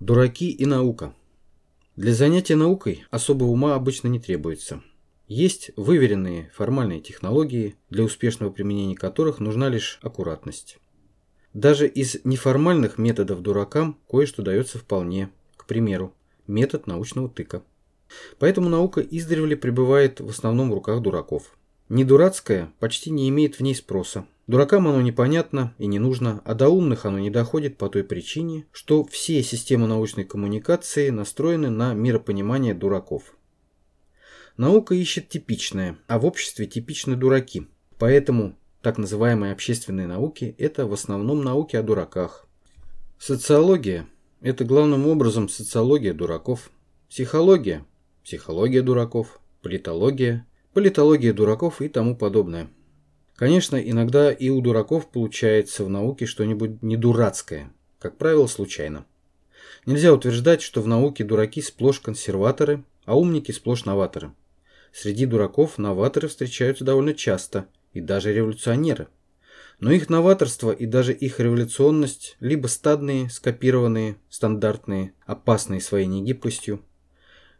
Дураки и наука. Для занятия наукой особого ума обычно не требуется. Есть выверенные формальные технологии, для успешного применения которых нужна лишь аккуратность. Даже из неформальных методов дуракам кое-что дается вполне. К примеру, метод научного тыка. Поэтому наука издревле пребывает в основном в руках дураков. Недурацкое почти не имеет в ней спроса. Дуракам оно непонятно и не нужно, а до умных оно не доходит по той причине, что все системы научной коммуникации настроены на миропонимание дураков. Наука ищет типичное, а в обществе типичны дураки. Поэтому так называемые общественные науки – это в основном науки о дураках. Социология – это главным образом социология дураков. Психология – психология дураков. Политология – политология дураков и тому подобное. Конечно, иногда и у дураков получается в науке что-нибудь недурацкое, как правило, случайно. Нельзя утверждать, что в науке дураки сплошь консерваторы, а умники сплошь новаторы. Среди дураков новаторы встречаются довольно часто, и даже революционеры. Но их новаторство и даже их революционность либо стадные, скопированные, стандартные, опасные своей негибкостью,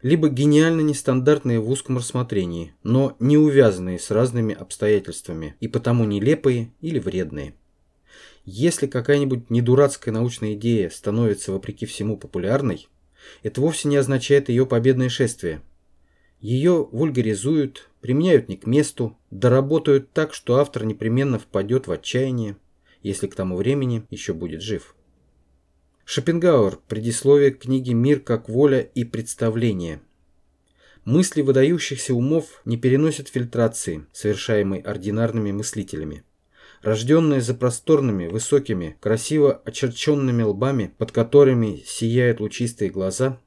либо гениально нестандартные в узком рассмотрении, но не увязанные с разными обстоятельствами и потому нелепые или вредные. Если какая-нибудь недурацкая научная идея становится вопреки всему популярной, это вовсе не означает ее победное шествие. Ее вульгаризуют, применяют не к месту, доработают так, что автор непременно впадет в отчаяние, если к тому времени еще будет жив. Шопенгауэр. Предисловие к книге «Мир как воля и представление». Мысли выдающихся умов не переносят фильтрации, совершаемой ординарными мыслителями. Рожденные за просторными, высокими, красиво очерченными лбами, под которыми сияют лучистые глаза,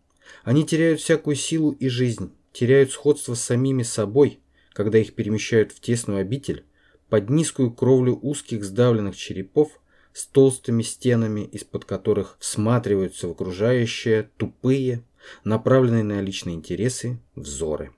они теряют всякую силу и жизнь, теряют сходство с самими собой, когда их перемещают в тесную обитель, под низкую кровлю узких сдавленных черепов, с толстыми стенами, из-под которых всматриваются в окружающее тупые, направленные на личные интересы, взоры.